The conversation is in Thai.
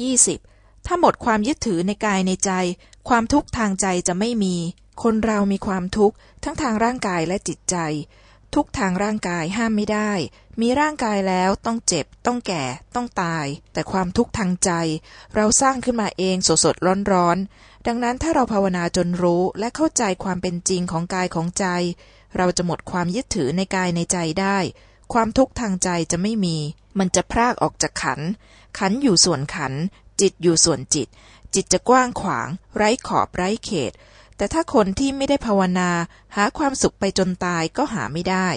20. ถ้าหมดความยึดถือในกายในใจ ความทุกข์ทางใจจะไม่มี คนเรามีความทุกข์ทั้งทางร่างกายและจิตใจ ทุกทางร่างกายห้ามไม่ได้ มีร่างกายแล้วต้องเจ็บ ต้องแก่ ต้องตาย แต่ความทุกข์ทางใจ เราสร้างขึ้นมาเองสดสดร้อนร้อนดังนั้นถ้าเราภาวนาจนรู้และเข้าใจความเป็นจริงของกายของใจ เราจะหมดความยึดถือในกายในใจได้ ความทุกข์ทางใจจะไม่มี มันจะพรากออกจากขัน ขันอยู่ส่วนขัน จิตอยู่ส่วนจิต จิตจะกว้างขวาง ไร้ขอบไร้เขต แต่ถ้าคนที่ไม่ได้ภาวนา หาความสุขไปจนตายก็หาไม่ได้